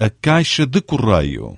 a caixa de correio.